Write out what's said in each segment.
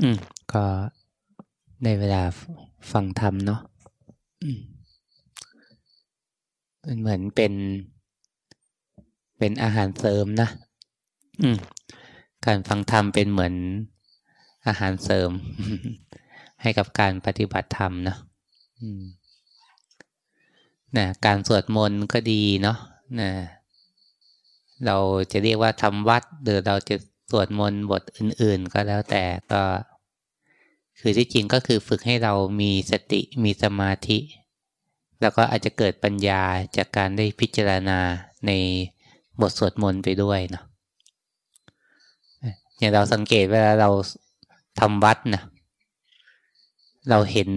อืม ก็ในเวลาฟังธรรมเนาะมันเหมือนเป็น เป็นอาหารเสริมนะ อืม การฟังธรรมเป็นเหมือนอาหารเสริม ให้กับการปฏิบัติธรรมนะอืมนะการสวดมนต์ก็ดีเนาะนะเราจะเรียกว่าทำวัดหรือเราจะ สวดมนต์บทอื่น ๆ ก็แล้วแต่ก็ คือที่จริงก็คือฝึกให้เรามีสติมีสมาธิ แล้วก็อาจจะเกิดปัญญาจากการได้พิจารณาในบทสวดมนต์ไปด้วยเนาะอย่างเราสังเกตเวลาเราทำวัดนะเราเห็น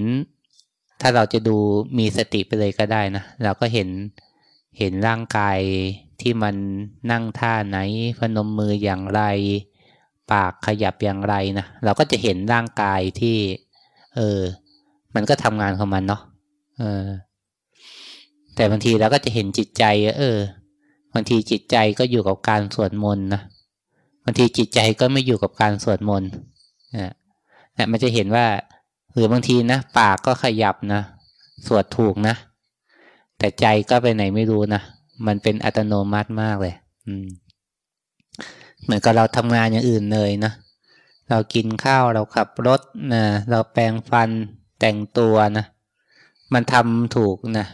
ถ้าเราจะดูมีสติไปเลยก็ได้นะ เราก็เห็นเห็นร่างกาย ที่มันนั่งท่าไหนพนมมืออย่างไร ปากขยับอย่างไรนะเราก็จะเห็นร่างกายที่ เออ มันก็ทำงานของมันเนาะเออ แต่บางทีเราก็จะเห็นจิตใจ เออบางทีจิตใจก็อยู่กับการสวดมนต์นะบางทีจิตใจก็ไม่อยู่กับการสวดมนต์นะมันจะเห็นว่าหรือบางทีนะปากก็ขยับนะสวดถูกนะ แต่ใจก็ไปไหนไม่รู้นะ มันเป็นอัตโนมัติมากเลย อืม เหมือนกับเราทำงานอย่างอื่นเลยนะ เรากินข้าวเราขับรถนะเราแปรงฟันแต่งตัวนะ มันทำถูกนะ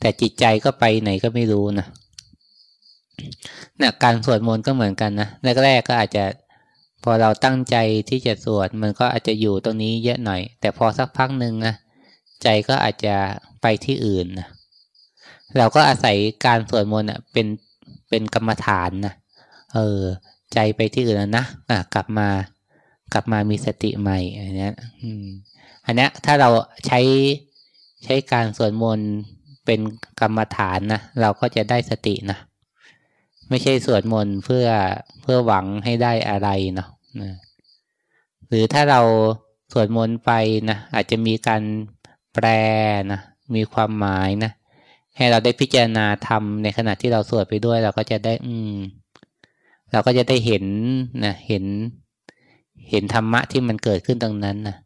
แต่จิตใจก็ไปไหนก็ไม่รู้นะเนี่ยการสวดมนต์ก็เหมือนกันนะแรกๆก็อาจจะพอเราตั้งใจที่จะสวดมันก็อาจจะอยู่ตรงนี้เยอะหน่อย แต่พอสักพักหนึ่งนะใจก็อาจจะไปที่อื่นนะ เราก็อาศัยการสวดมนต์เป็นเป็นกรรมฐานนะเออ ใจไปที่อื่นนะอะกลับมากลับมามีสติใหม่อันนี้อืมอันนี้ถ้าเราใช้ใช้การสวดมนต์เป็นกรรมฐานนะเราก็จะได้สตินะไม่ใช่สวดมนต์เพื่อเพื่อหวังให้ได้อะไรเนาะหรือถ้าเราสวดมนต์ไปนะอาจจะมีการแปลนะมีความหมายนะ ให้เราได้พิจารณาทำในขณะที่เราสวดไปด้วย เราก็จะได้ อืม เราก็จะได้เห็นนะเห็น เห็นธรรมะที่มันเกิดขึ้นตรงนั้นนะ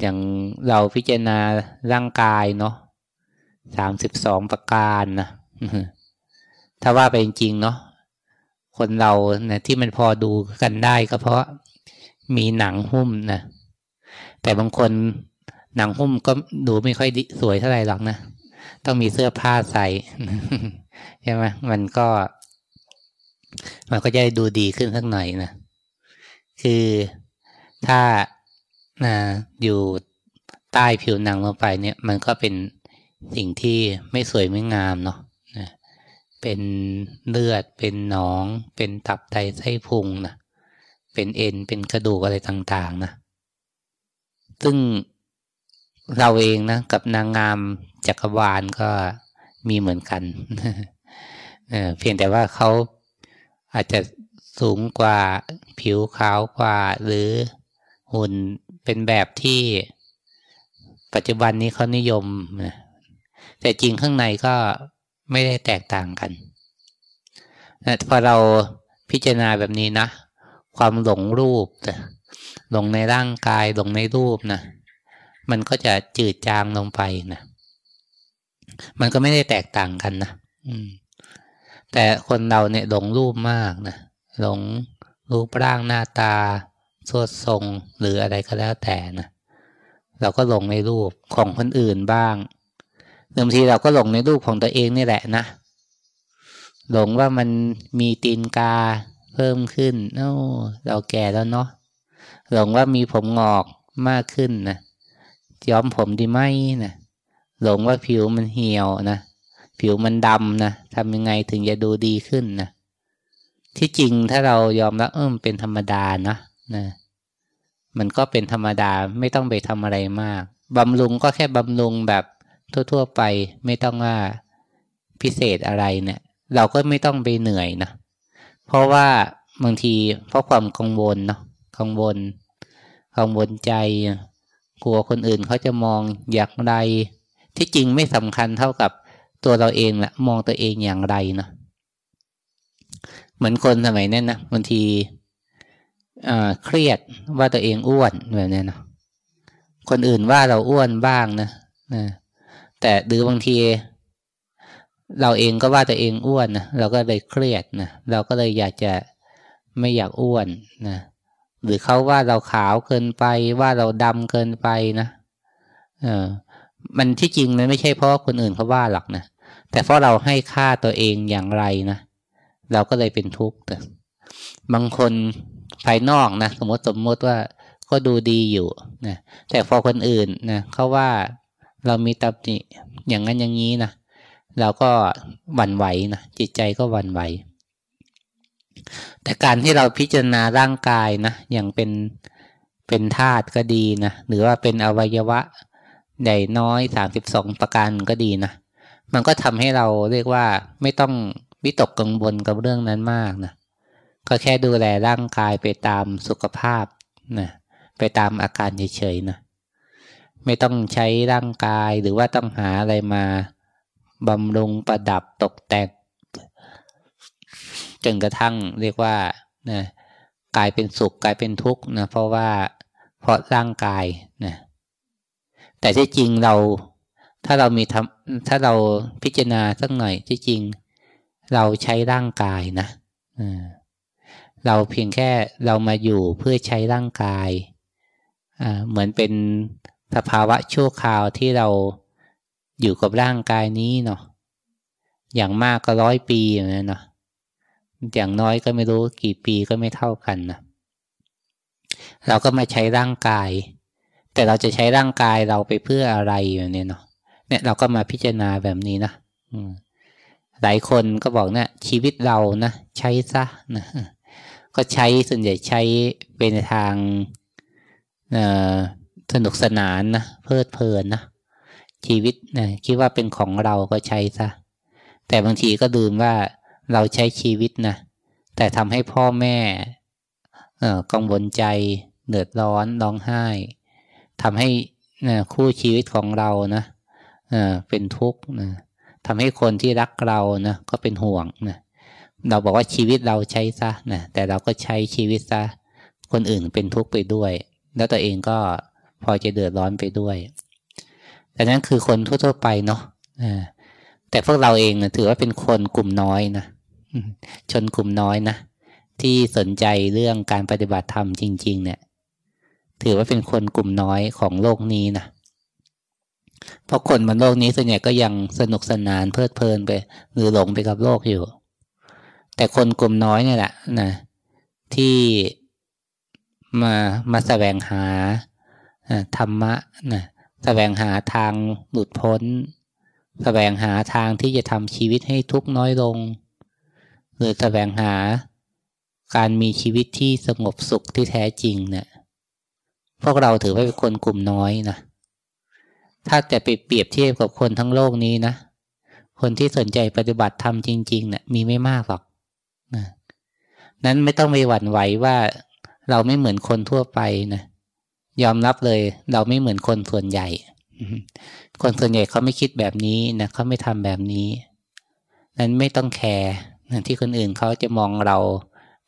อย่างเราพิจารณาร่างกายเนาะสามสิบสองประการนะถ้าว่าไปจริงเนาะคนเรานะที่มันพอดูกันได้ก็เพราะมีหนังหุ้มนะแต่บางคนหนังหุ้มก็ดูไม่ค่อยสวยเท่าไหร่หรอกนะ ต้องมีเสื้อผ้าใส่ใช่ไหมมันก็ มันก็จะดูดีขึ้นสักหน่อยนะคือถ้านะอยู่ใต้ผิวหนังลงไปเนี่ย มันก็เป็นสิ่งที่ไม่สวยไม่งามเนาะนะเป็นเลือด เป็นหนอง เป็นตับไตไส้พุงนะเป็นเอ็น เป็นกระดูกอะไรต่าง ๆ นะ ซึ่งเราเองนะ กับนางงาม จักรวาลก็มีเหมือนกันเเพียงแต่ว่าเขาอาจจะสูงกว่าผิวขาวกว่า หรือหุ่นเป็นแบบที่ปัจจุบันนี้เขานิยมนะแต่จริงข้างในก็ไม่ได้แตกต่างกันนะพอเราพิจารณาแบบนี้นะ ความหลงรูปหลงในร่างกายหลงในรูปนะ มันก็จะจืดจางลงไปนะ มันก็ไม่ได้แตกต่างกันนะอืม แต่คนเราเนี่ยหลงรูปมากนะหลงรูปร่างหน้าตาสวดทรงหรืออะไรก็แล้วแต่นะเราก็หลงในรูปของคนอื่นบ้างบางทีเราก็หลงในรูปของตัวเองนี่แหละนะหลงว่ามันมีตีนกาเพิ่มขึ้นโอ้เราแก่แล้วเนาะหลงว่ามีผมงอกมากขึ้นนะย้อมผมดีไหมนะ หลงว่าผิวมันเหี่ยวนะผิวมันดำนะทำยังไงถึงจะดูดีขึ้นนะที่จริงถ้าเรายอมรับเออเป็นธรรมดานะนะมันก็เป็นธรรมดาไม่ต้องไปทำอะไรมากบำรุงก็แค่บำรุงแบบทั่ว ๆ ไปไม่ต้องว่าพิเศษอะไรเนี่ย เราก็ไม่ต้องไปเหนื่อยนะเพราะว่าบางทีเพราะความกังวลเนาะกังวลกังวลใจ กลัวคนอื่นเขาจะมองอย่างไร ที่จริงไม่สำคัญเท่ากับตัวเราเองแหละมองตัวเองอย่างไรเนาะเหมือนคนสมัยนั้นนะบางทีเครียดว่าตัวเองอ้วนแบบนี้เนาะคนอื่นว่าเราอ้วนบ้างนะนะแต่หรือบางที เราเองก็ว่าตัวเองอ้วนนะเราก็เลยเครียดนะเราก็เลยอยากจะไม่อยากอ้วนนะหรือเขาว่าเราขาวเกินไป ว่าเราดำเกินไปนะเออ มันที่จริงมันไม่ใช่เพราะคนอื่นเขาว่าหรอกนะแต่เพราะเราให้ค่าตัวเองอย่างไรนะเราก็เลยเป็นทุกข์บางคนภายนอกนะสมมติสมมติว่าก็ดูดีอยู่นะแต่พอคนอื่นนะเขาว่าเรามีตำหนิอย่างนั้นอย่างนี้นะเราก็หวั่นไหวนะจิตใจก็หวั่นไหว แต่การที่เราพิจารณาร่างกายนะอย่างเป็นเป็นธาตุก็ดีนะหรือว่าเป็นอวัยวะ ใหญ่น้อยสามสิบสองประการก็ดีนะ มันก็ทำให้เราเรียกว่าไม่ต้องวิตกกังวลกับเรื่องนั้นมากนะ ก็แค่ดูแลร่างกายไปตามสุขภาพนะไปตามอาการเฉยๆนะ ไม่ต้องใช้ร่างกายหรือว่าต้องหาอะไรมาบำรุงประดับตกแต่งจนกระทั่งเรียกว่านะกลายเป็นสุขกลายเป็นทุกข์นะเพราะว่าเพราะร่างกายนะ แต่ที่จริงเราถ้าเรามีทำถ้าเราพิจารณาสักหน่อยที่จริง เราใช้ร่างกายนะเราเพียงแค่เรามาอยู่เพื่อใช้ร่างกายเหมือนเป็นสภาวะชั่วคราวที่เราอยู่กับร่างกายนี้เนาะอย่างมากก็ร้อยปีอย่างนี้เนาะอย่างน้อยก็ไม่รู้กี่ปีก็ไม่เท่ากันนะเราก็มาใช้ร่างกาย แต่เราจะใช้ร่างกายเราไปเพื่ออะไรอย่างนี้เนาะเนี่ยเราก็มาพิจารณาแบบนี้นะหลายคนก็บอกเนะี่ยชีวิตเรานะใช้ซะนะก็ใช้ส่วนใหญ่ใช้เป็นทางสนุกสนานนะเพลิดเพลินนะชีวิตนะคิดว่าเป็นของเราก็ใช้ซะแต่บางทีก็ลืมว่าเราใช้ชีวิตนะแต่ทำให้พ่อแม่กังวลใจเดือดร้อนร้องไห้ ทำให้นะคู่ชีวิตของเรานะเป็นทุกข์นะทำให้คนที่รักเรานะก็เป็นห่วงนะเราบอกว่าชีวิตเราใช้ซะนะแต่เราก็ใช้ชีวิตซะคนอื่นเป็นทุกข์ไปด้วย แล้วตัวเองก็พอจะเดือดร้อนไปด้วยแต่นั้นคือคนทั่วๆไปเนาะแต่พวกเราเองนะถือว่าเป็นคนกลุ่มน้อยนะชนกลุ่มน้อยนะที่สนใจเรื่องการปฏิบัติธรรมจริง ๆ เนี่ย ถือว่าเป็นคนกลุ่มน้อยของโลกนี้นะเพราะคนบนโลกนี้ส่วนใหญ่ก็ยังสนุกสนานเพลิดเพลินไปหรือหลงไปกับโลกอยู่ แต่คนกลุ่มน้อยเนี่ยแหละนะที่มามาแสวงหาธรรมะนะแสวงหาทางหลุดพ้นแสวงหาทางที่จะทำชีวิตให้ทุกข์น้อยลง หรือแสวงหาการมีชีวิตที่สงบสุขที่แท้จริงเนะี่ย พวกเราถือว่าเป็นคนกลุ่มน้อยนะ ถ้าแต่ไปเปรียบเทียบกับคนทั้งโลกนี้นะ คนที่สนใจปฏิบัติธรรมจริงๆเนะี่ยมีไม่มากหรอกนะนั้นไม่ต้องไปหวั่นไหวว่าเราไม่เหมือนคนทั่วไปนะ ยอมรับเลย เราไม่เหมือนคนส่วนใหญ่ คนส่วนใหญ่เขาไม่คิดแบบนี้นะเขาไม่ทำแบบนี้ นั้นไม่ต้องแคร์ที่คนอื่นเขาจะมองเรา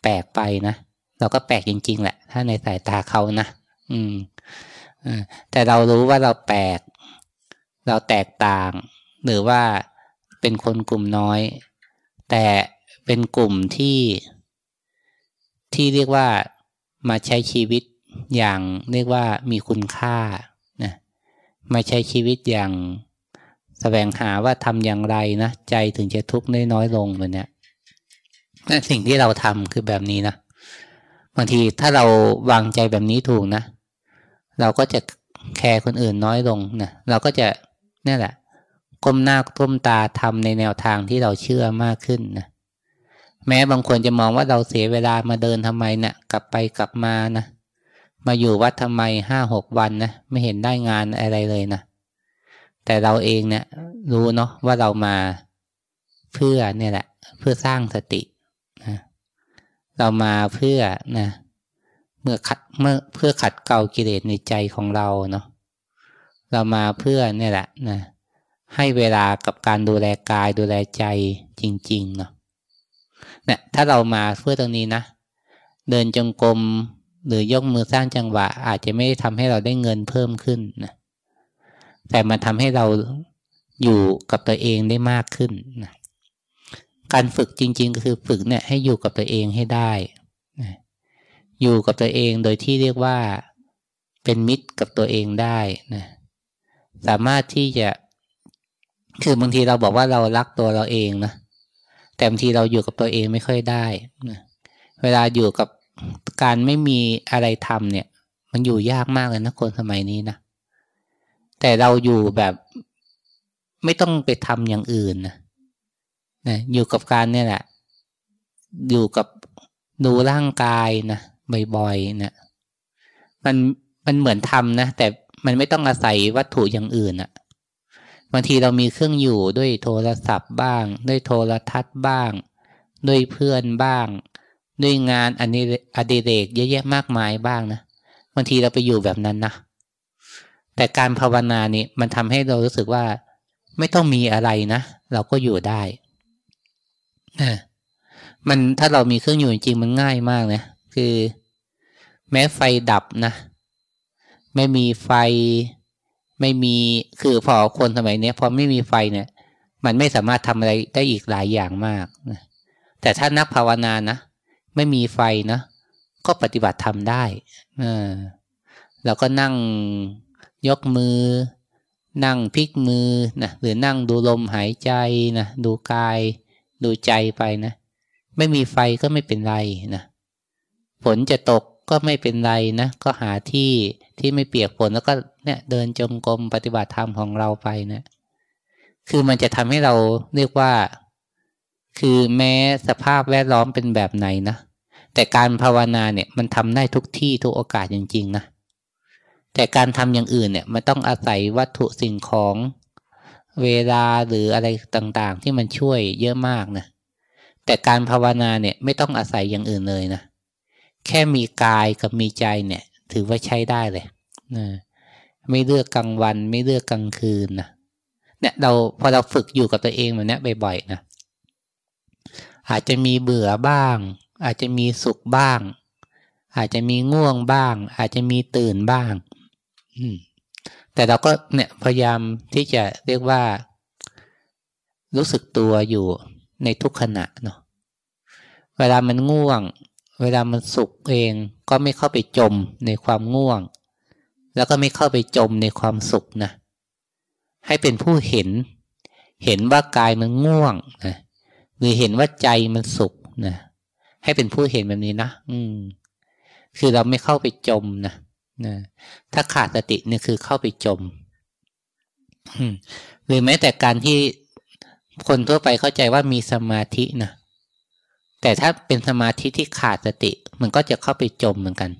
แปลกไปนะ เราก็แปลกจริง ๆ แหละ ถ้าในสายตาเขานะ อืมแต่เรารู้ว่าเราแปลก เราแตกต่าง หรือว่าเป็นคนกลุ่มน้อย แต่เป็นกลุ่มที่ที่เรียกว่ามาใช้ชีวิตอย่างเรียกว่ามีคุณค่านะไม่ใช้ชีวิตอย่างสแสวงหาว่าทำอย่างไรนะใจถึงจะทุกข์น้อยลงเหมือนเนี้นั่นสิ่งที่เราทำคือแบบนี้นะบางทีถ้าเราวางใจแบบนี้ถูกนะ เราก็จะแคร์คนอื่นน้อยลงนะเราก็จะนี่แหละก้มหน้าก้มตาทำในแนวทางที่เราเชื่อมากขึ้นนะแม้บางคนจะมองว่าเราเสียเวลามาเดินทำไมเนะี่ยกลับไปกลับมานะมาอยู่วัดทำไมห้าหกวันนะไม่เห็นได้งานอะไรเลยนะแต่เราเองเนะี่ยรู้เนาะว่าเรามาเพื่อเนี่ยแหละ เพื่อสร้างสตินะเรามาเพื่อนะ เมื่อขัดเมื่อเพื่อขัดเกลากิเลสในใจของเราเนาะเรามาเพื่อเนี่ยแหละนะให้เวลากับการดูแลกายดูแลใจจริง ๆ เนาะเนี่ยถ้าเรามาเพื่อตรงนี้นะ เดินจงกรมหรือยกมือสร้างจังหวะ อาจจะไม่ได้ทำให้เราได้เงินเพิ่มขึ้นนะแต่มันทำให้เราอยู่กับตัวเองได้มากขึ้นนะการฝึกจริง ๆ ก็คือฝึกเนี่ยให้อยู่กับตัวเองให้ได้นะ อยู่กับตัวเองโดยที่เรียกว่าเป็นมิตรกับตัวเองได้นะสามารถที่จะ คือบางทีเราบอกว่าเรารักตัวเราเองนะแต่บางทีเราอยู่กับตัวเองไม่ค่อยได้นะเวลาอยู่กับการไม่มีอะไรทำเนี่ย มันอยู่ยากมากเลยนะคนสมัยนี้นะแต่เราอยู่แบบไม่ต้องไปทำอย่างอื่นนะนะอยู่กับการเนี่ยแหละ อยู่กับดูร่างกายนะ บ่อยๆนะมันมันเหมือนทำนะ แต่มันไม่ต้องอาศัยวัตถุอย่างอื่นอะบางทีเรามีเครื่องอยู่ด้วยโทรศัพท์บ้าง ด้วยโทรทัศน์บ้าง ด้วยเพื่อนบ้าง ด้วยงานอันนี้อดิเรกเยอะแยะมากมายบ้างนะบางทีเราไปอยู่แบบนั้นนะแต่การภาวนานี่มันทำให้เรารู้สึกว่า ไม่ต้องมีอะไรนะ เราก็อยู่ได้นะมันถ้าเรามีเครื่องอยู่จริงมันง่ายมากนะคือ แม้ไฟดับนะ ไม่มีไฟไม่มีคือพอคนสมัยนี้พอไม่มีไฟเนี่ย มันไม่สามารถทำอะไรได้อีกหลายอย่างมากนะแต่ถ้านักภาวนานะไม่มีไฟนะก็ปฏิบัติทำได้เราก็นั่งยกมือ นั่งพลิกมือนะหรือนั่งดูลมหายใจนะดูกาย ดูใจไปนะ ไม่มีไฟก็ไม่เป็นไรนะฝนจะตก ก็ไม่เป็นไรนะ ก็หาที่ที่ไม่เปียกฝนแล้วก็เนี่ยเดินจงกรมปฏิบัติธรรมของเราไปนะคือมันจะทำให้เราเรียกว่า คือแม้สภาพแวดล้อมเป็นแบบไหนนะแต่การภาวนาเนี่ยมันทำได้ทุกที่ทุกโอกาสจริงๆนะแต่การทำอย่างอื่นเนี่ยมันต้องอาศัยวัตถุสิ่งของเวลาหรืออะไรต่างๆ ที่มันช่วยเยอะมากนะแต่การภาวนาเนี่ยไม่ต้องอาศัยอย่างอื่นเลยนะ แค่มีกายกับมีใจเนี่ย ถือว่าใช้ได้เลยนะไม่เลือกกลางวัน ไม่เลือกกลางคืนนะเนี่ยเราพอเราฝึกอยู่กับตัวเองแบบนี้บ่อยๆนะอาจจะมีเบื่อบ้าง อาจจะมีสุขบ้าง อาจจะมีง่วงบ้าง อาจจะมีตื่นบ้างแต่เราก็เนี่ยพยายามที่จะเรียกว่า รู้สึกตัวอยู่ในทุกขณะเนาะเวลามันง่วง เวลามันสุขเองก็ไม่เข้าไปจมในความง่วง แล้วก็ไม่เข้าไปจมในความสุขนะ ให้เป็นผู้เห็น เห็นว่ากายมันง่วงนะหรือเห็นว่าใจมันสุขนะให้เป็นผู้เห็นแบบนี้นะอืม คือเราไม่เข้าไปจมนะนะถ้าขาดสติเนี่ยคือเข้าไปจมหรือแม้แต่การที่คนทั่วไปเข้าใจว่ามีสมาธินะ แต่ถ้าเป็นสมาธิที่ขาดสติ มันก็จะเข้าไปจมเหมือนกัน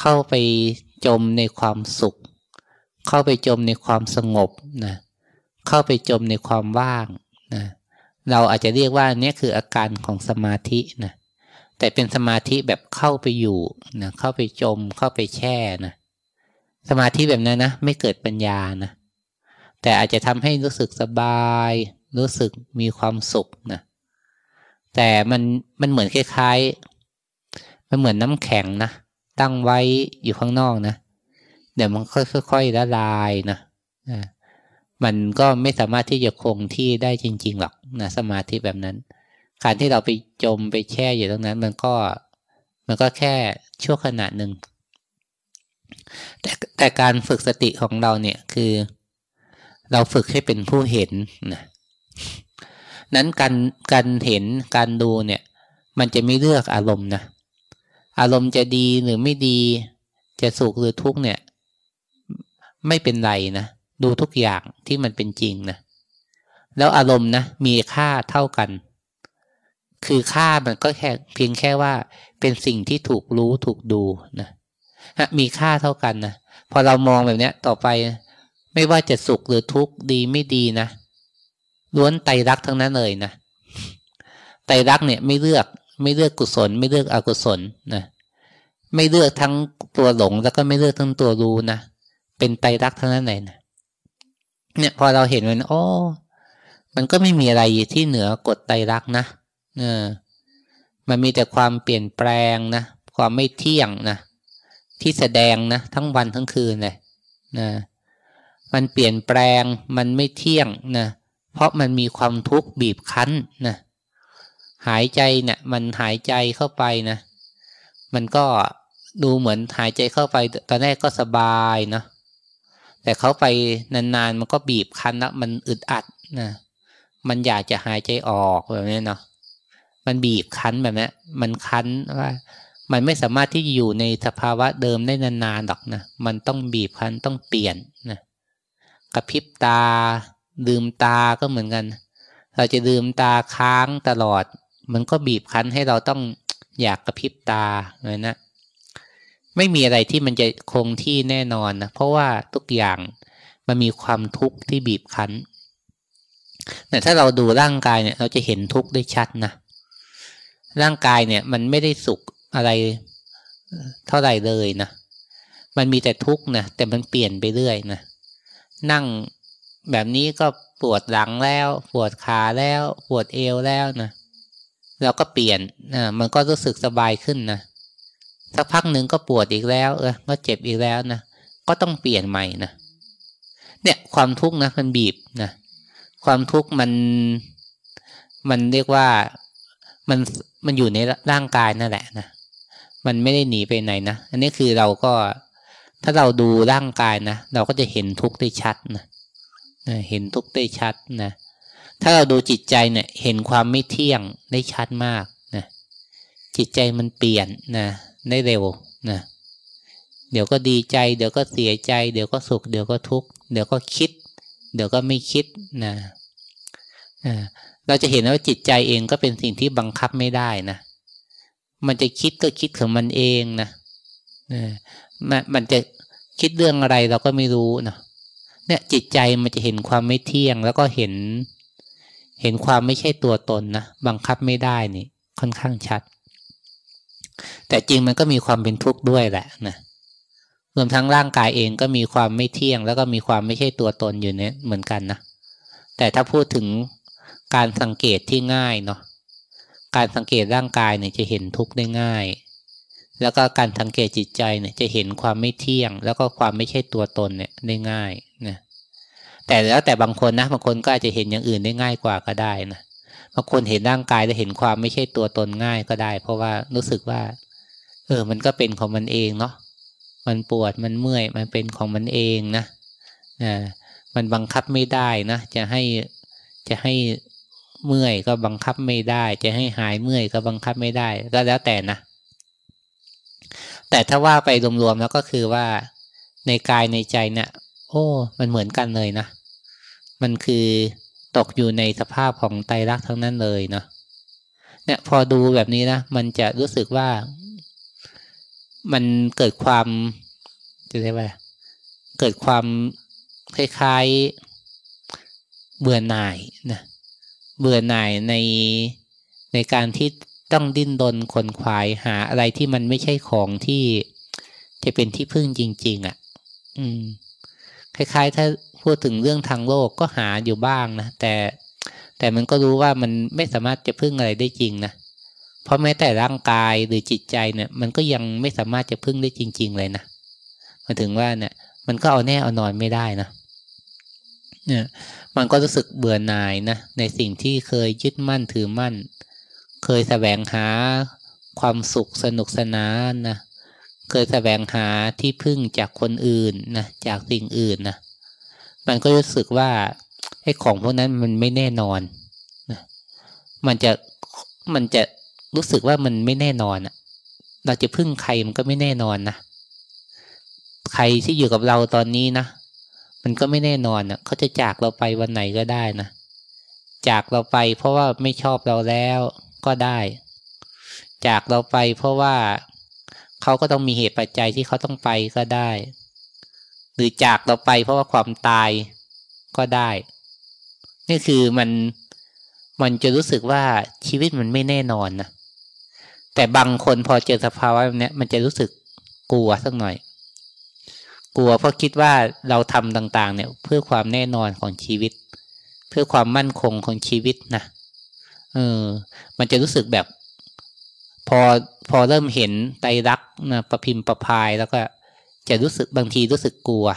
เข้าไปจมในความสุข เข้าไปจมในความสงบนะเข้าไปจมในความว่างนะเราอาจจะเรียกว่านี่คืออาการของสมาธินะแต่เป็นสมาธิแบบเข้าไปอยู่นะเข้าไปจมเข้าไปแช่นะสมาธิแบบนั้นนะไม่เกิดปัญญานะแต่อาจจะทำให้รู้สึกสบาย รู้สึกมีความสุขนะ แต่มันมันเหมือนคล้ายๆ มันเหมือนน้ำแข็งนะ ตั้งไว้อยู่ข้างนอกนะ เดี๋ยวมันค่อยๆละลายนะมันก็ไม่สามารถที่จะคงที่ได้จริง ๆ หรอกนะสมาธิแบบนั้น การที่เราไปจมไปแช่อยู่ตรงนั้น มันก็มันก็แค่ชั่วขณะหนึ่งแต่แต่การฝึกสติของเราเนี่ยคือ เราฝึกให้เป็นผู้เห็นนะ นั้นการการเห็นการดูเนี่ย มันจะไม่เลือกอารมณ์นะอารมณ์จะดีหรือไม่ดี จะสุขหรือทุกข์เนี่ย ไม่เป็นไรนะดูทุกอย่างที่มันเป็นจริงนะแล้วอารมณ์นะมีค่าเท่ากัน คือค่ามันก็แค่เพียงแค่ว่าเป็นสิ่งที่ถูกรู้ถูกดูนะมีค่าเท่ากันนะพอเรามองแบบนี้ต่อไป ไม่ว่าจะสุขหรือทุกข์ดีไม่ดีนะ ล้วนไตรักทั้งนั้นเลยนะไตรักเนี่ยไม่เลือกไม่เลือกกุศล ไม่เลือกอกุศลนะไม่เลือกทั้งตัวหลง แล้วก็ไม่เลือกทั้งตัวรู้นะเป็นไตรักทั้งนั้นเลยนะเนี่ยพอเราเห็นมันโอ้มันก็ไม่มีอะไรที่เหนือกฎไตรักนะเออมันมีแต่ความเปลี่ยนแปลงนะความไม่เที่ยงนะที่แสดงนะทั้งวันทั้งคืนเลยนะมันเปลี่ยนแปลงมันไม่เที่ยงนะ เพราะมันมีความทุกข์บีบคั้นนะหายใจเนะี่ยมันหายใจเข้าไปนะมันก็ดูเหมือนหายใจเข้าไปตอนแรกก็สบายเนาะแต่เขาไปนานๆมันก็บีบคั้นแล้วมันอึดอัดนะมันอยากจะหายใจออกแบบนี้เนาะมันบีบคั้นแบบนี้มันคั้นว่า มันไม่สามารถที่จะอยู่ในสภาวะเดิมได้นานๆหรอกนะมันต้องบีบคั้นต้องเปลี่ยนนะกระพริบตา ลืมตาก็เหมือนกัน เราจะลืมตาค้างตลอด มันก็บีบคั้นให้เราต้องอยากกระพริบตาเลยนะ ไม่มีอะไรที่มันจะคงที่แน่นอนนะ เพราะว่าทุกอย่างมันมีความทุกข์ที่บีบคั้น แต่ถ้าเราดูร่างกายเนี่ย เราจะเห็นทุกข์ได้ชัดนะ ร่างกายเนี่ย มันไม่ได้สุขอะไรเท่าไหร่เลยนะ มันมีแต่ทุกข์นะ แต่มันเปลี่ยนไปเรื่อยนะ นั่ง แบบนี้ก็ปวดหลังแล้ว ปวดขาแล้ว ปวดเอวแล้วนะเราก็เปลี่ยนนะมันก็รู้สึกสบายขึ้นนะสักพักหนึ่งก็ปวดอีกแล้ว เออก็เจ็บอีกแล้วนะก็ต้องเปลี่ยนใหม่นะเนี่ยความทุกข์นะมันบีบนะความทุกข์มันมันเรียกว่ามันมันอยู่ในร่างกายนั่นแหละนะมันไม่ได้หนีไปไหนนะอันนี้คือเราก็ถ้าเราดูร่างกายนะเราก็จะเห็นทุกข์ได้ชัดนะ เห็นทุกข์ได้ชัดนะถ้าเราดูจิตใจเนี่ยเห็นความไม่เที่ยงได้ชัดมากนะจิตใจมันเปลี่ยนนะได้เร็วนะเดี๋ยวก็ดีใจ เดี๋ยวก็เสียใจ เดี๋ยวก็สุข เดี๋ยวก็ทุกข์เดี๋ยวก็คิด เดี๋ยวก็ไม่คิดนะเราจะเห็นว่าจิตใจเองก็เป็นสิ่งที่บังคับไม่ได้นะมันจะคิดก็คิดของมันเองนะมันมันจะคิดเรื่องอะไรเราก็ไม่รู้นะ เนี่ยจิตใจมันจะเห็นความไม่เที่ยง แล้วก็เห็น เห็นความไม่ใช่ตัวตนนะบังคับไม่ได้นี่ ค่อนข้างชัด แต่จริงมันก็มีความเป็นทุกข์ด้วยแหละนะรวมทั้งร่างกายเองก็มีความไม่เที่ยง แล้วก็มีความไม่ใช่ตัวตนอยู่เนี่ยเหมือนกันนะแต่ถ้าพูดถึงการสังเกตที่ง่ายเนาะการสังเกตร่างกายเนี่ยจะเห็นทุกข์ได้ง่าย แล้วก็การสังเกตจิตใจเนี่ยจะเห็นความไม่เที่ยง แล้วก็ความไม่ใช่ตัวตนเนี่ยได้ง่าย แต่แล้วแต่บางคนนะบางคนก็อาจจะเห็นอย่างอื่นได้ง่ายกว่าก็ได้นะบางคนเห็นร่างกายแล้วเห็นความไม่ใช่ตัวตนง่ายก็ได้ เพราะว่ารู้สึกว่า เออ มันก็เป็นของมันเองเนาะมันปวดมันเมื่อยมันเป็นของมันเองนะอ่ามันบังคับไม่ได้นะจะให้จะให้เมื่อยก็บังคับไม่ได้ จะให้หายเมื่อยก็บังคับไม่ได้ ก็แล้วแต่นะ แต่ถ้าว่าไปรวมๆแล้วก็คือว่าในกายในใจเนี่ย โอ้ มันเหมือนกันเลยนะ มันคือตกอยู่ในสภาพของไตรักทั้งนั้นเลยเนาะเนี่ยพอดูแบบนี้นะ มันจะรู้สึกว่า มันเกิดความจะเรียกว่าเกิดความคล้ายๆเบื่อหน่ายนะเบื่อหน่ายในในการที่ต้องดิ้นรนขนขวายหาอะไรที่มันไม่ใช่ของที่จะเป็นที่พึ่งจริง ๆอะ อืม คล้ายๆ ถ้าพูดถึงเรื่องทางโลกก็หาอยู่บ้างนะแต่แต่มันก็รู้ว่ามันไม่สามารถจะพึ่งอะไรได้จริงนะเพราะแม้แต่ร่างกายหรือจิตใจเนี่ย มันก็ยังไม่สามารถจะพึ่งได้จริง ๆ เลยนะมาถึงว่าเนี่ย มันก็เอาแน่เอานอนไม่ได้นะเนี่ยมันก็รู้สึกเบื่อหน่ายนะในสิ่งที่เคยยึดมั่นถือมั่น เคยแสวงหาความสุขสนุกสนานนะ เคยแสวงหาที่พึ่งจากคนอื่นนะจากสิ่งอื่นนะมันก็รู้สึกว่าไอ้ของพวกนั้นมันไม่แน่นอนนะมันจะมันจะรู้สึกว่ามันไม่แน่นอนอะเราจะพึ่งใครมันก็ไม่แน่นอนนะใครที่อยู่กับเราตอนนี้นะมันก็ไม่แน่นอนอะเขาจะจากเราไปวันไหนก็ได้นะจากเราไปเพราะว่าไม่ชอบเราแล้วก็ได้ จากเราไปเพราะว่า เขาก็ต้องมีเหตุปัจจัยที่เขาต้องไปก็ได้ หรือจากเราไปเพราะว่าความตายก็ได้ นี่คือมันมันจะรู้สึกว่าชีวิตมันไม่แน่นอนนะแต่บางคนพอเจอสภาวะแบบนี้มันจะรู้สึกกลัวสักหน่อย กลัวเพราะคิดว่าเราทำต่าง ๆ เนี่ย เพื่อความแน่นอนของชีวิต เพื่อความมั่นคงของชีวิตนะเออ มันจะรู้สึกแบบ พอพอเริ่มเห็นไตรักนะประพิมพ์ประพายแล้วก็จะรู้สึกบางทีรู้สึกกลัว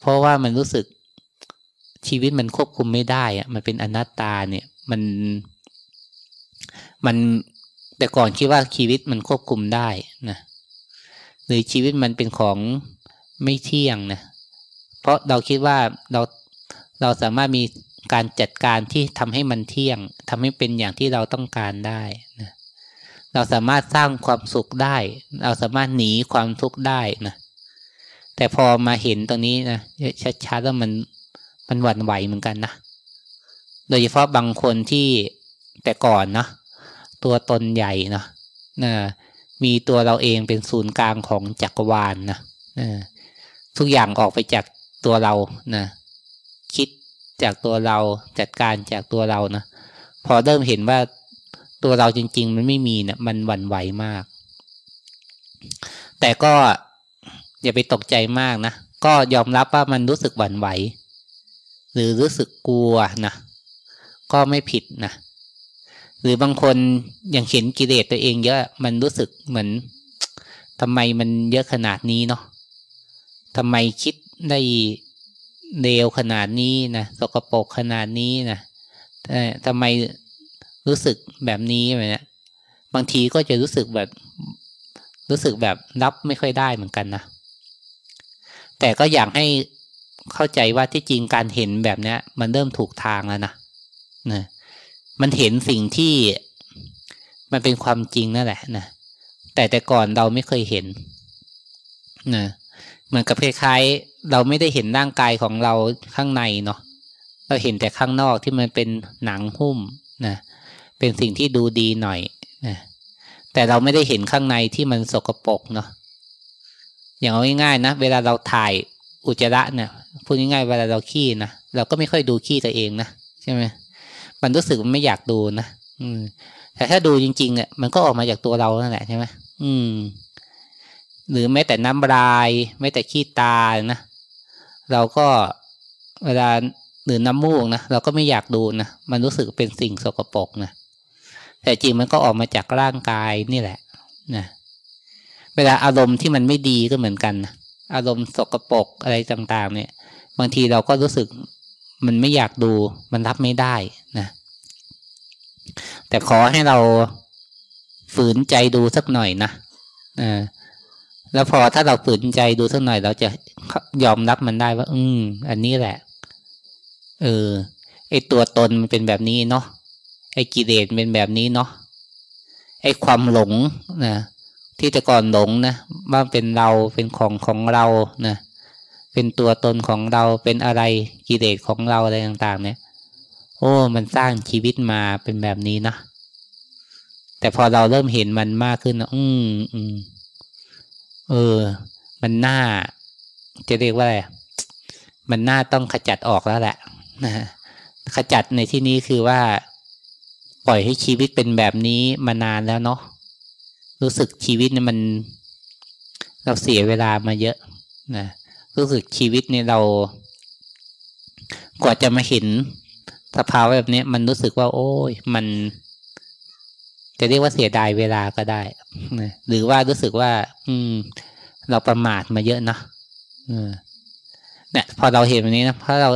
เพราะว่ามันรู้สึกชีวิตมันควบคุมไม่ได้อะมันเป็นอนัตตาเนี่ยมันมันแต่ก่อนคิดว่าชีวิตมันควบคุมได้นะหรือชีวิตมันเป็นของไม่เที่ยงนะเพราะเราคิดว่าเราเราสามารถมีการจัดการที่ทำให้มันเที่ยงทำให้เป็นอย่างที่เราต้องการได้นะ เราสามารถสร้างความสุขได้ เราสามารถหนีความทุกข์ได้นะแต่พอมาเห็นตรงนี้นะชัดๆแล้วมันมันหวั่นไหวเหมือนกันนะโดยเฉพาะบางคนที่แต่ก่อนนะตัวตนใหญ่นะนะมีตัวเราเองเป็นศูนย์กลางของจักรวาลนนะนะทุกอย่างออกไปจากตัวเรานะคิดจากตัวเราจัดการจากตัวเรานะพอเริ่มเห็นว่า ตัวเราจริง ๆ มันไม่มีเนะี่ยมันหวั่นไหวมาก แต่ก็อย่าไปตกใจมากนะ ก็ยอมรับว่ามันรู้สึกหวั่นไหว หรือรู้สึกกลัวนะก็ไม่ผิดนะหรือบางคนอย่างเห็นกิเลสตัวเองเยอะมันรู้สึกเหมือนทำไมมันเยอะขนาดนี้เนาะทำไมคิดได้เลวขนาดนี้นะสกปรกขนาดนี้นะทำไม รู้สึกแบบนี้แบบนี้บางทีก็จะรู้สึกแบบ รู้สึกแบบรับไม่ค่อยได้เหมือนกันนะแต่ก็อยากให้เข้าใจว่าที่จริงการเห็นแบบนี้มันเริ่มถูกทางแล้วนะนะมันเห็นสิ่งที่มันเป็นความจริงนั่นแหละนะแต่แต่ก่อนเราไม่เคยเห็นนะเหมือนกับคล้ายๆ เราไม่ได้เห็นร่างกายของเราข้างในเนาะเราเห็นแต่ข้างนอกที่มันเป็นหนังหุ้มนะ เป็นสิ่งที่ดูดีหน่อยนะแต่เราไม่ได้เห็นข้างในที่มันสกปรกเนาะอย่างง่ายๆนะเวลาเราถ่ายอุจจาระเนี่ยพูดง่ายๆเวลาเราขี้นะเราก็ไม่ค่อยดูขี้ตัวเองนะใช่ไหมมันรู้สึกมันไม่อยากดูนะอืม แต่ถ้าดูจริงๆเนี่ยมันก็ออกมาจากตัวเรานั่นแหละใช่ไหมอืม หรือแม้แต่น้ำลายแม้แต่ขี้ตานะเราก็เวลาหรือน้ำมูกนะเราก็ไม่อยากดูนะมันรู้สึกเป็นสิ่งสกปรกนะ แต่จริงมันก็ออกมาจากร่างกายนี่แหละนะเวลาอารมณ์ที่มันไม่ดีก็เหมือนกันนะอารมณ์สกปรกอะไรต่าง ๆ เนี่ย บางทีเราก็รู้สึกมันไม่อยากดู มันรับไม่ได้นะแต่ขอให้เราฝืนใจดูสักหน่อยนะอ่าแล้วพอถ้าเราฝืนใจดูสักหน่อย เราจะยอมรับมันได้ว่า อืม อันนี้แหละ เออไอตัวตนมันเป็นแบบนี้เนาะ ไอ้กิเลสเป็นแบบนี้เนาะไอ้ความหลงนะที่แต่ก่อนหลงนะว่าเป็นเราเป็นของของเรานะเป็นตัวตนของเราเป็นอะไรกิเลสของเราอะไรต่าง ๆ เนี่ย โอ้ มันสร้างชีวิตมาเป็นแบบนี้นะแต่พอเราเริ่มเห็นมันมากขึ้นอืมอืมเออ มันน่า จะเรียกว่าอะไรมันน่าต้องขจัดออกแล้วแหละนะขจัดในที่นี้คือว่า ปล่อยให้ชีวิตเป็นแบบนี้มานานแล้วเนาะรู้สึกชีวิตเนี่ยมัน เราเสียเวลามาเยอะนะรู้สึกชีวิตเนี่ยเรา กว่าจะมาเห็นสภาวะแบบนี้มันรู้สึกว่า โอ้ยมัน จะเรียกว่าเสียดายเวลาก็ได้นะหรือว่ารู้สึกว่า อืม เราประมาทมาเยอะนะเนี่ยพอเราเห็นแบบนี้นะพอเรา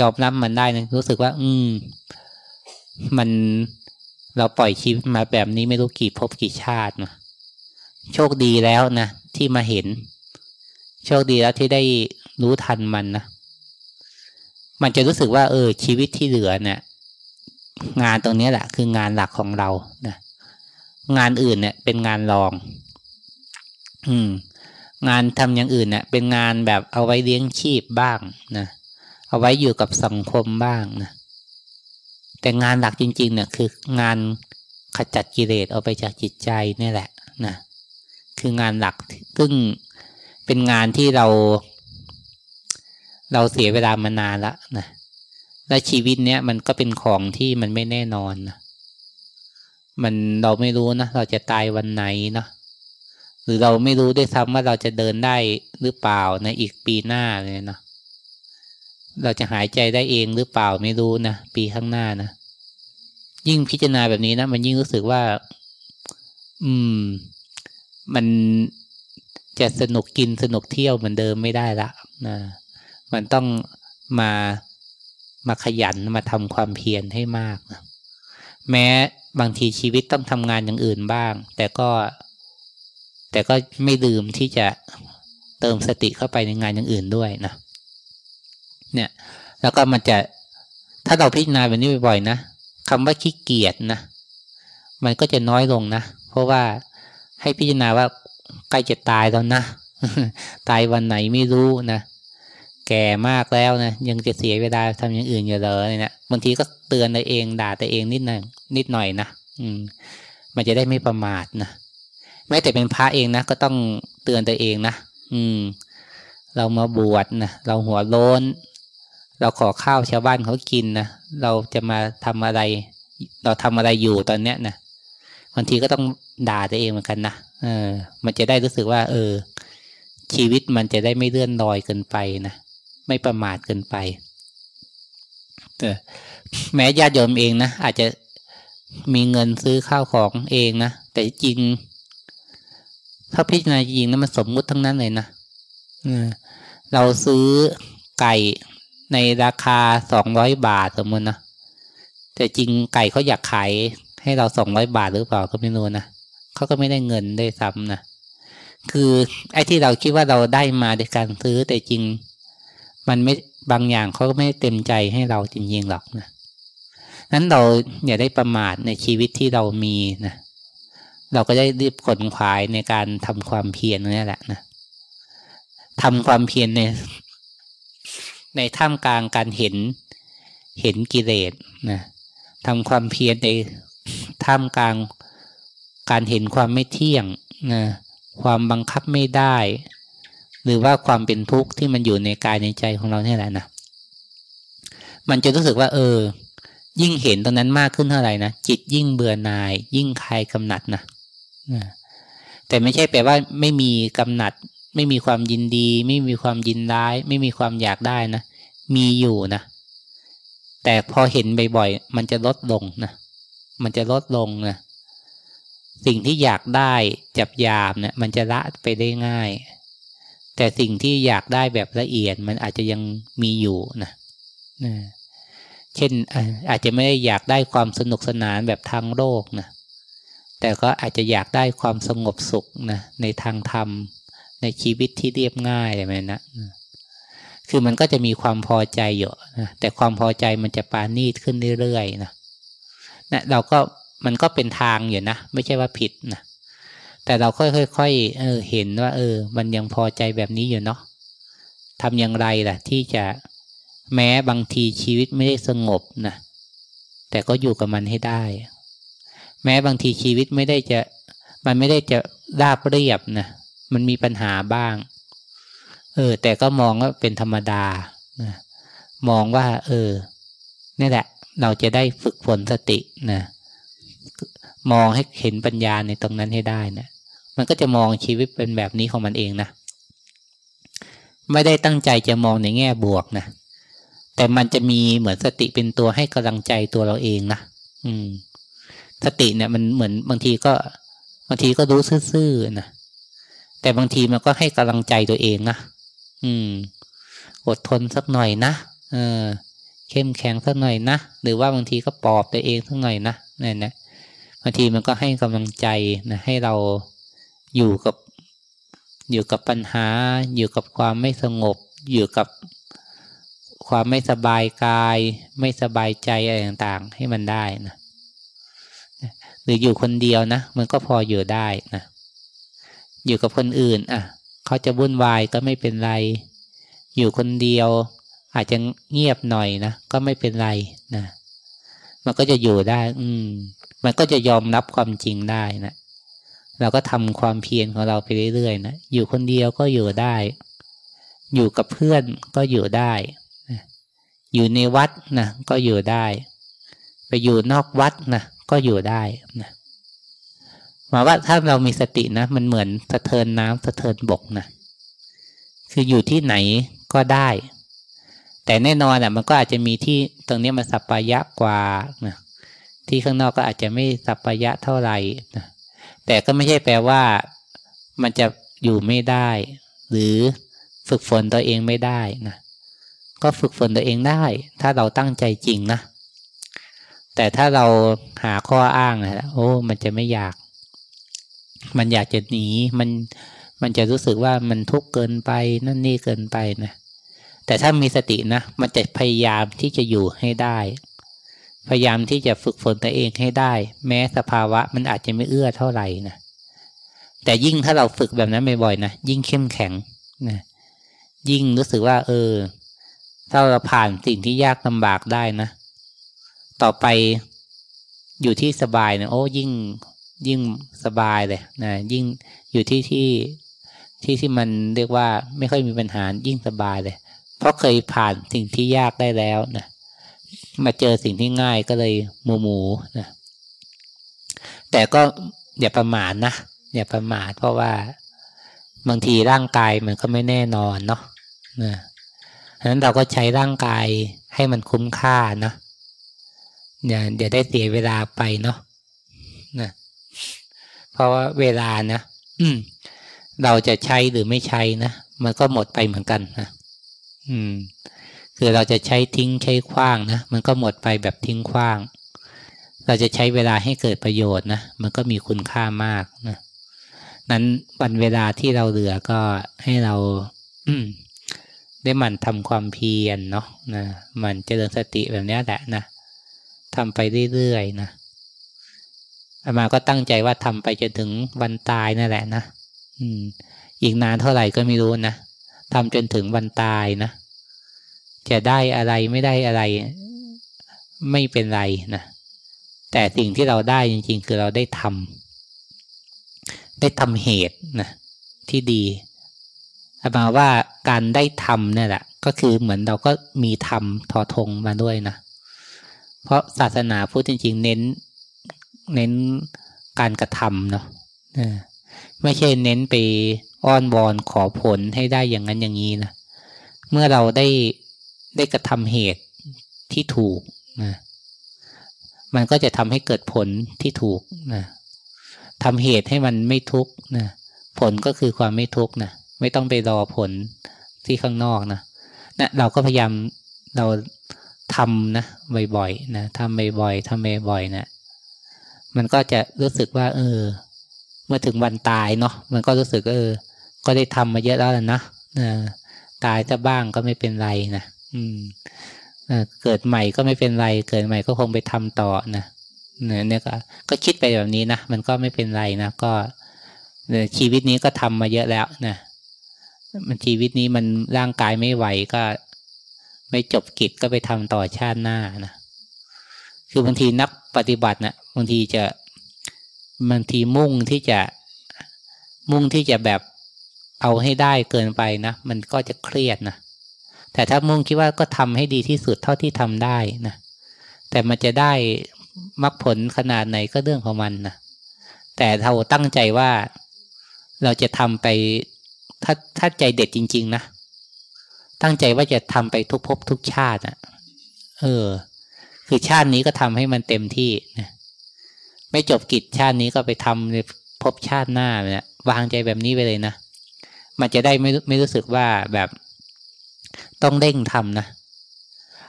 ยอมรับมันได้นะรู้สึกว่า อืม มัน เราปล่อยชีวิตมาแบบนี้ไม่รู้กี่ภพกี่ชาตินะโชคดีแล้วนะที่มาเห็น โชคดีแล้วที่ได้รู้ทันมันนะมันจะรู้สึกว่า เออ ชีวิตที่เหลือเนี่ย งานตรงนี้แหละ คืองานหลักของเรานะงานอื่นเนี่ย เป็นงานรอง อืม งานทำอย่างอื่นเนี่ยเป็นงานแบบเอาไว้เลี้ยงชีพบ้างนะเอาไว้อยู่กับสังคมบ้างนะ แต่งานหลักจริงๆเนี่ยคืองานขจัดกิเลสเอาไปจากจิตใจนี่แหละนะคืองานหลักซึ่งเป็นงานที่เรา เราเสียเวลามานานละนะและชีวิตเนี้ยมันก็เป็นของที่มันไม่แน่นอนนะมันเราไม่รู้นะเราจะตายวันไหนเนาะหรือเราไม่รู้ด้วยซ้ำว่าเราจะเดินได้หรือเปล่าในอีกปีหน้าเลยเนาะ เราจะหายใจได้เองหรือเปล่าไม่รู้นะปีข้างหน้านะยิ่งพิจารณาแบบนี้นะมันยิ่งรู้สึกว่า อืม มันจะสนุกกินสนุกเที่ยวเหมือนเดิมไม่ได้ละนะมันต้องมามาขยันมาทำความเพียรให้มากนะแม้บางทีชีวิตต้องทำงานอย่างอื่นบ้าง แต่ก็ แต่ก็ไม่ลืมที่จะเติมสติเข้าไปในงานอย่างอื่นด้วยนะ เนี่ย แล้วก็มันจะถ้าเราพิจารณาแบบนี้บ่อยๆนะคำว่าขี้เกียจนะมันก็จะน้อยลงนะเพราะว่าให้พิจารณาว่าใกล้จะตายแล้วนะตายวันไหนไม่รู้นะแก่มากแล้วนะยังจะเสียเวลาทำอย่างอื่นอยู่เลยเนะบางทีก็เตือนตัวเองด่าตัวเองนิดหนึ่งนิดหน่อยนะอืม มันจะได้ไม่ประมาทนะแม้แต่เป็นพระเองนะก็ต้องเตือนตัวเองนะอืม เรามาบวชนะเราหัวโลน เราขอข้าวชาวบ้านเขากินนะเราจะมาทำอะไร เราทำอะไรอยู่ตอนเนี้ยนะบางทีก็ต้องด่าตัวเองเหมือนกันนะเออ มันจะได้รู้สึกว่า เออ ชีวิตมันจะได้ไม่เลื่อนลอยเกินไปนะไม่ประมาทเกินไปแต่แม้ญาติโยมเองนะอาจจะมีเงินซื้อข้าวของเองนะแต่จริง ถ้าพิจารณาจริงนะมันสมมุติทั้งนั้นเลยนะเราซื้อไก่ ในราคาสองร้อยบาทสมมตินะแต่จริงไก่เขาอยากขายให้เราสองร้อยบาทหรือเปล่าก็ไม่รู้นะเขาก็ไม่ได้เงินได้ซ้ำนะคือไอ้ที่เราคิดว่าเราได้มาในการซื้อแต่จริง มันไม่บางอย่างเขาก็ไม่เต็มใจให้เราจริงๆหรอกนะนั้นเราอย่าได้ประมาทในชีวิตที่เรามีนะเราก็ได้รีบขนขวายในการทำความเพียรนี่แหละนะทำความเพียรใน ในท่ามกลางการเห็นเห็นกิเลสนะทำความเพียรในท่ามกลางการเห็นความไม่เที่ยงนะความบังคับไม่ได้ หรือว่าความเป็นทุกข์ที่มันอยู่ในกายในใจของเราเนี่ยแหละนะมันจะรู้สึกว่า เออ ยิ่งเห็นตรงนั้นมากขึ้นเท่าไหร่นะจิตยิ่งเบื่อหน่าย ยิ่งคลายกำหนัดนะแต่ไม่ใช่แปลว่าไม่มีกำหนัด ไม่มีความยินดี ไม่มีความยินร้าย ไม่มีความอยากได้นะ มีอยู่นะ แต่พอเห็นบ่อยๆ มันจะลดลงนะ มันจะลดลงนะ สิ่งที่อยากได้จับยามเนะี่ยมันจะละไปได้ง่าย แต่สิ่งที่อยากได้แบบละเอียดมันอาจจะยังมีอยู่นะนะเช่นอาจจะไม่ได้อยากได้ความสนุกสนานแบบทางโลกนะ แต่ก็อาจจะอยากได้ความสงบสุขนะในทางธรรม ในชีวิตที่เรียบง่ายอะไรแบบนะคือมันก็จะมีความพอใจอยู่นะแต่ความพอใจมันจะปานีตขึ้นเรื่อยๆนะนะเราก็มันก็เป็นทางอยู่นะ ไม่ใช่ว่าผิดนะแต่เราค่อยๆเออเห็นว่า เออ มันยังพอใจแบบนี้อยู่เนาะทำอย่างไรล่ะ ที่จะแม้บางทีชีวิตไม่ได้สงบนะแต่ก็อยู่กับมันให้ได้ แม้บางทีชีวิตไม่ได้จะ มันไม่ได้จะราบเรียบนะ มันมีปัญหาบ้าง เออ แต่ก็มองว่าเป็นธรรมดานะมองว่า เออนี่แหละ เราจะได้ฝึกฝนสตินะมองให้เห็นปัญญาในตรงนั้นให้ได้นะมันก็จะมองชีวิตเป็นแบบนี้ของมันเองนะไม่ได้ตั้งใจจะมองในแง่บวกนะแต่มันจะมีเหมือนสติเป็นตัวให้กำลังใจตัวเราเองนะอืม สติเนี่ยมันเหมือนบางทีก็ บางทีก็รู้ซื่อๆนะ แต่บางทีมันก็ให้กำลังใจตัวเองนะอืม อดทนสักหน่อยนะเออ เข้มแข็งสักหน่อยนะหรือว่าบางทีก็ปลอบตัวเองสักหน่อยนะนี่นะบางทีมันก็ให้กำลังใจนะให้เราอยู่กับอยู่กับปัญหา อยู่กับความไม่สงบ อยู่กับความไม่สบายกาย ไม่สบายใจอะไรต่างๆ ให้มันได้นะหรืออยู่คนเดียวนะ มันก็พออยู่ได้นะ อยู่กับคนอื่นอะเขาจะวุ่นวายก็ไม่เป็นไร อยู่คนเดียว อาจจะเงียบหน่อยนะก็ไม่เป็นไรนะมันก็จะอยู่ได้ อืม มันก็จะยอมรับความจริงได้นะเราก็ทำความเพียรของเราไปเรื่อยๆนะอยู่คนเดียวก็อยู่ได้ อยู่กับเพื่อนก็อยู่ได้อยู่ในวัดนะก็อยู่ได้ ไปอยู่นอกวัดนะก็อยู่ได้นะ มายว่าถ้าเรามีสตินะ มันเหมือนสะเทินน้ำสะเทินบกนะคืออยู่ที่ไหนก็ได้ แต่แน่นอนอะ มันก็อาจจะมีที่ตรงนี้มันสัปปายะกว่านะที่ข้างนอกก็อาจจะไม่สัปปายะเท่าไหร่นะแต่ก็ไม่ใช่แปลว่า มันจะอยู่ไม่ได้ หรือฝึกฝนตัวเองไม่ได้นะก็ฝึกฝนตัวเองได้ ถ้าเราตั้งใจจริงนะแต่ถ้าเราหาข้ออ้างนะโอ้ มันจะไม่อยาก มันอยากจะหนีมันมันจะรู้สึกว่ามันทุกข์เกินไปนั่นนี่เกินไปนะแต่ถ้ามีสตินะ มันจะพยายามที่จะอยู่ให้ได้ พยายามที่จะฝึกฝนตัวเองให้ได้ แม้สภาวะมันอาจจะไม่เอื้อเท่าไหร่นะแต่ยิ่งถ้าเราฝึกแบบนั้นบ่อยๆนะยิ่งเข้มแข็งนะยิ่งรู้สึกว่า เออ ถ้าเราผ่านสิ่งที่ยากลำบากได้นะ ต่อไปอยู่ที่สบายนะโอ้ยิ่ง ยิ่งสบายเลยนะยิ่งอยู่ที่ที่ที่ที่มันเรียกว่าไม่ค่อยมีปัญหายิ่งสบายเลย เพราะเคยผ่านสิ่งที่ยากได้แล้วนะมาเจอสิ่งที่ง่ายก็เลยหมูหมูนะแต่ก็อย่าประมาทนะอย่าประมาทเพราะว่าบางทีร่างกายมันก็ไม่แน่นอนเนาะนะฉะนั้นเราก็ใช้ร่างกายให้มันคุ้มค่านะอย่าเดี๋ยวได้เสียเวลาไปเนาะนะ เพราะว่าเวลานะอืมเราจะใช้หรือไม่ใช้นะมันก็หมดไปเหมือนกันนะอืม คือเราจะใช้ทิ้งใช้คว้างนะมันก็หมดไปแบบทิ้งคว้าง เราจะใช้เวลาให้เกิดประโยชน์นะมันก็มีคุณค่ามากนะนั้นวันเวลาที่เราเหลือก็ให้เราอืมได้มันทำความเพียรเนาะนะมันเจริญสติแบบนี้แหละนะทำไปเรื่อยๆนะ อามาก็ตั้งใจว่าทำไปจนถึงวันตายนั่นแหละนะอืม อีกนานเท่าไหร่ก็ไม่รู้นะทำจนถึงวันตายนะจะได้อะไรไม่ได้อะไร ไม่เป็นไรนะแต่สิ่งที่เราได้จริง ๆ คือเราได้ทำได้ทำเหตุนะที่ดีอามาว่าการได้ทำนี่แหละก็คือเหมือนเราก็มีทำทอทงมาด้วยนะ เพราะศาสนาพุทธจริงๆเน้น เน้นการกระทำเนาะไม่ใช่เน้นไปอ้อนวอนขอผลให้ได้อย่างนั้นอย่างนี้นะเมื่อเราได้ได้กระทำเหตุที่ถูกนะมันก็จะทำให้เกิดผลที่ถูกนะทำเหตุให้มันไม่ทุกข์นะผลก็คือความไม่ทุกข์นะไม่ต้องไปรอผลที่ข้างนอกนะนะเราก็พยายามเราทำนะบ่อยๆนะทำบ่อยๆทำบ่อยๆนะ มันก็จะรู้สึกว่า เออ เมื่อถึงวันตายเนาะมันก็รู้สึกเออ ก็ได้ทำมาเยอะแล้วนะนะตายจะบ้างก็ไม่เป็นไรนะอืมเกิดใหม่ก็ไม่เป็นไร เกิดใหม่ก็คงไปทำต่อนะเนี่ยก็ก็คิดไปแบบนี้นะมันก็ไม่เป็นไรนะก็ชีวิตนี้ก็ทำมาเยอะแล้วนะมันชีวิตนี้มันร่างกายไม่ไหวก็ ไม่จบกิจก็ไปทำต่อชาติหน้านะ คือบางทีนักปฏิบัตินะบางทีจะบางทีมุ่งที่จะมุ่งที่จะแบบเอาให้ได้เกินไปนะ มันก็จะเครียดนะแต่ถ้ามุ่งคิดว่าก็ทำให้ดีที่สุดเท่าที่ทำได้นะแต่มันจะได้มรรคผลขนาดไหนก็เรื่องของมันนะแต่เราตั้งใจว่าเราจะทำไปถ้าถ้าใจเด็ดจริง ๆ นะ ตั้งใจว่าจะทำไปทุกภพทุกชาติอะ เออ คือชาตินี้ก็ทำให้มันเต็มที่นะไม่จบกิจชาตินี้ก็ไปทำในภพชาติหน้าเนี่ยวางใจแบบนี้ไปเลยนะมันจะได้ไม่ไม่รู้สึกว่าแบบต้องเร่งทำนะ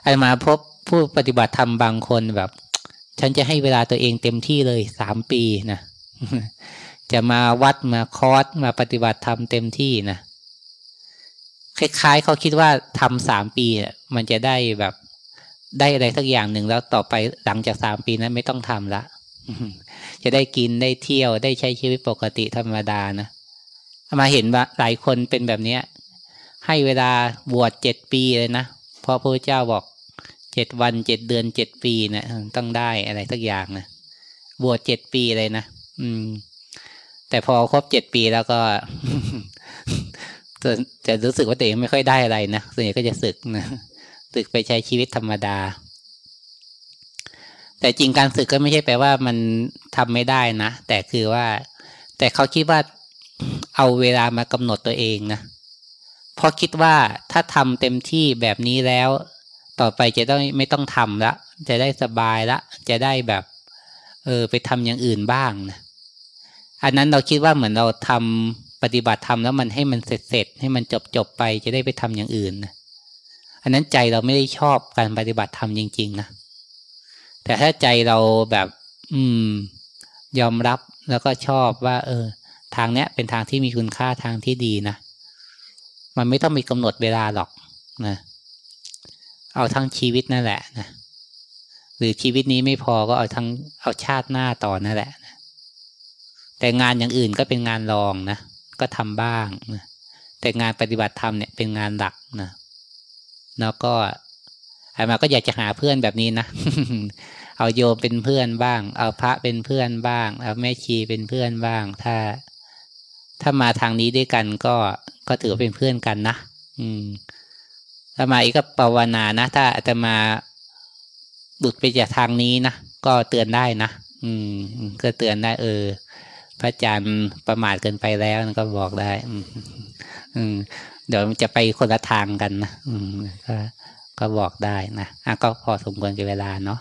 ไอ้มาพบผู้ปฏิบัติธรรมบางคนแบบ ฉันจะให้เวลาตัวเองเต็มที่เลยสามปีนะจะมาวัดมาคอร์สมาปฏิบัติธรรมเต็มที่นะคล้ายๆเขาคิดว่าทำสามปีมันจะได้แบบ ได้อะไรสักอย่างหนึ่งแล้วต่อไปหลังจากสามปีนั้นไม่ต้องทำละจะได้กินได้เที่ยวได้ใช้ชีวิตปกติธรรมดานะมาเห็นว่าหลายคนเป็นแบบนี้ให้เวลาบวชเจ็ดปีเลยนะเพราะพระเจ้าบอกเจ็ดวันเจ็ดเดือนเจ็ดปีนะต้องได้อะไรสักอย่างนะบวชเจ็ดปีเลยนะอืม แต่พอครบเจ็ดปีแล้วก็จะจะรู้สึกว่าตัวเองไม่ค่อยได้อะไรนะส่วนใหญ่ก็จะสึกนะ สึกไปใช้ชีวิตธรรมดา แต่จริงการสึกก็ไม่ใช่แปลว่ามันทำไม่ได้นะ แต่คือว่า แต่เขาคิดว่าเอาเวลามากำหนดตัวเองนะเพราะคิดว่าถ้าทำเต็มที่แบบนี้แล้ว ต่อไปจะต้องไม่ต้องทำละ จะได้สบายละ จะได้แบบ เออไปทำอย่างอื่นบ้างนะอันนั้นเราคิดว่าเหมือนเราทำปฏิบัติธรรมแล้วมันให้มันเสร็จเสร็จให้มันจบจบไปจะได้ไปทำอย่างอื่นนะ อันนั้นใจเราไม่ได้ชอบการปฏิบัติธรรมจริง ๆ นะ แต่ถ้าใจเราแบบ อืม ยอมรับแล้วก็ชอบว่า เออ ทางเนี้ยเป็นทางที่มีคุณค่าทางที่ดีนะ มันไม่ต้องมีกำหนดเวลาหรอกนะ เอาทั้งชีวิตนั่นแหละนะหรือชีวิตนี้ไม่พอก็เอาทั้งเอาชาติหน้าต่อนั่นแหละนะแต่งานอย่างอื่นก็เป็นงานรองนะ ก็ทำบ้างนะแต่งานปฏิบัติธรรมเนี่ยเป็นงานหลักนะ แล้วก็อามาก็อยากจะหาเพื่อนแบบนี้นะเอาโยมเป็นเพื่อนบ้าง เอาพระเป็นเพื่อนบ้าง เอาแม่ชีเป็นเพื่อนบ้าง ถ้า ถ้ามาทางนี้ด้วยกันก็ก็ถือเป็นเพื่อนกันนะอืมถ้ามาอีกก็ภาวนานะ ถ้าอาตมาหลุดไปจากทางนี้นะก็เตือนได้นะอืม ก็เตือนได้ เออ พระอาจารย์ประมาทเกินไปแล้วก็บอกได้ อืม เดี๋ยวจะไปคนละทางกันนะก็ก็บอกได้นะอะก็พอสมควรกับเวลาเนาะ